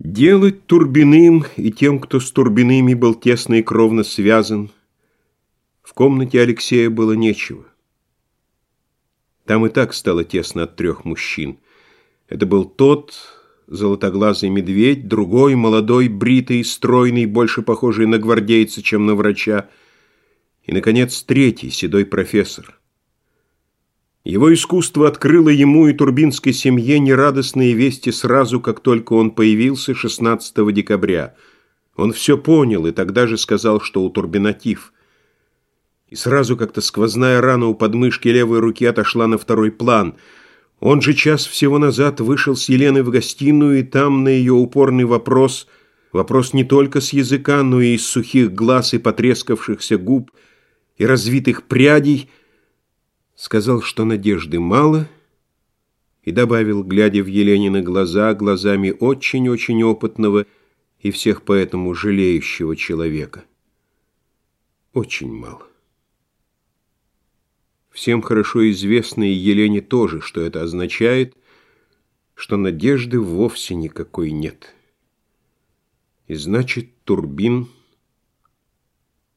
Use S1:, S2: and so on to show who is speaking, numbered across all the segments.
S1: Делать Турбиным и тем, кто с Турбиными был тесно и кровно связан, в комнате Алексея было нечего. Там и так стало тесно от трех мужчин. Это был тот золотоглазый медведь, другой молодой, бритый, стройный, больше похожий на гвардейца, чем на врача, и, наконец, третий, седой профессор. Его искусство открыло ему и турбинской семье нерадостные вести сразу, как только он появился 16 декабря. Он все понял и тогда же сказал, что у турбинатив. И сразу как-то сквозная рана у подмышки левой руки отошла на второй план. Он же час всего назад вышел с Еленой в гостиную, и там на ее упорный вопрос, вопрос не только с языка, но и из сухих глаз и потрескавшихся губ, и развитых прядей – сказал, что надежды мало, и добавил, глядя в Еленины глаза, глазами очень-очень опытного и всех поэтому жалеющего человека. Очень мало. Всем хорошо известно, и Елене тоже, что это означает, что надежды вовсе никакой нет. И значит, Турбин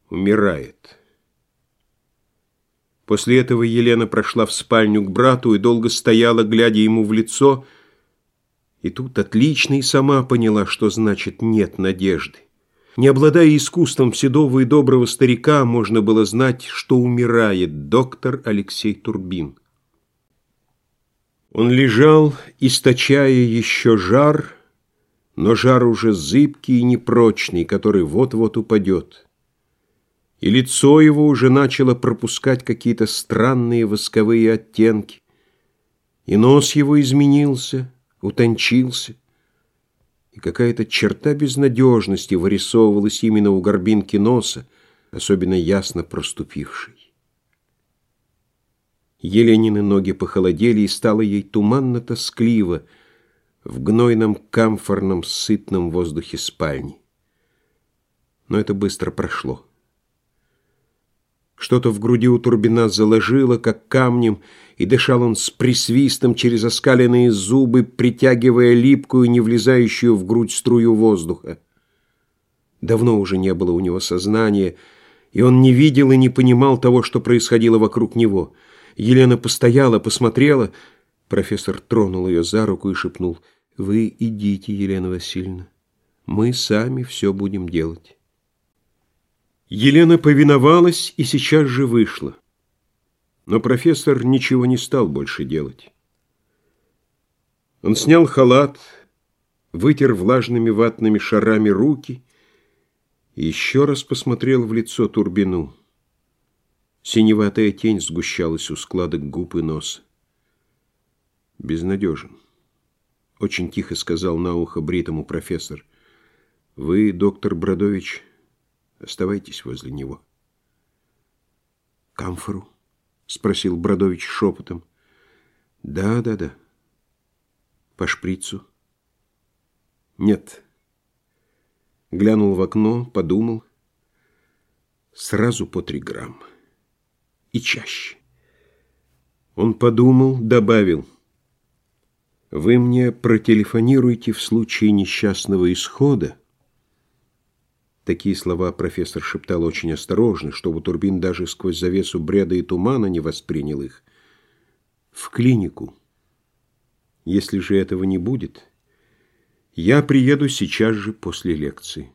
S1: умирает. После этого Елена прошла в спальню к брату и долго стояла, глядя ему в лицо, и тут отлично и сама поняла, что значит «нет надежды». Не обладая искусством седого и доброго старика, можно было знать, что умирает доктор Алексей Турбин. Он лежал, источая еще жар, но жар уже зыбкий и непрочный, который вот-вот упадет и лицо его уже начало пропускать какие-то странные восковые оттенки, и нос его изменился, утончился, и какая-то черта безнадежности вырисовывалась именно у горбинки носа, особенно ясно проступившей. Еленины ноги похолодели, и стало ей туманно-тоскливо в гнойном камфорном сытном воздухе спальни. Но это быстро прошло. Что-то в груди у Турбина заложило, как камнем, и дышал он с присвистом через оскаленные зубы, притягивая липкую, не влезающую в грудь струю воздуха. Давно уже не было у него сознания, и он не видел и не понимал того, что происходило вокруг него. Елена постояла, посмотрела. Профессор тронул ее за руку и шепнул, «Вы идите, Елена Васильевна, мы сами все будем делать». Елена повиновалась и сейчас же вышла. Но профессор ничего не стал больше делать. Он снял халат, вытер влажными ватными шарами руки и еще раз посмотрел в лицо Турбину. Синеватая тень сгущалась у складок губ и носа. «Безнадежен», — очень тихо сказал на ухо бритому профессор. «Вы, доктор Бродович, — Оставайтесь возле него. «Камфору?» — спросил Бродович шепотом. «Да, да, да. По шприцу?» «Нет». Глянул в окно, подумал. Сразу по три грамма. И чаще. Он подумал, добавил. «Вы мне протелефонируете в случае несчастного исхода?» Такие слова профессор шептал очень осторожно, чтобы Турбин даже сквозь завесу бреда и тумана не воспринял их. В клинику. Если же этого не будет, я приеду сейчас же после лекции.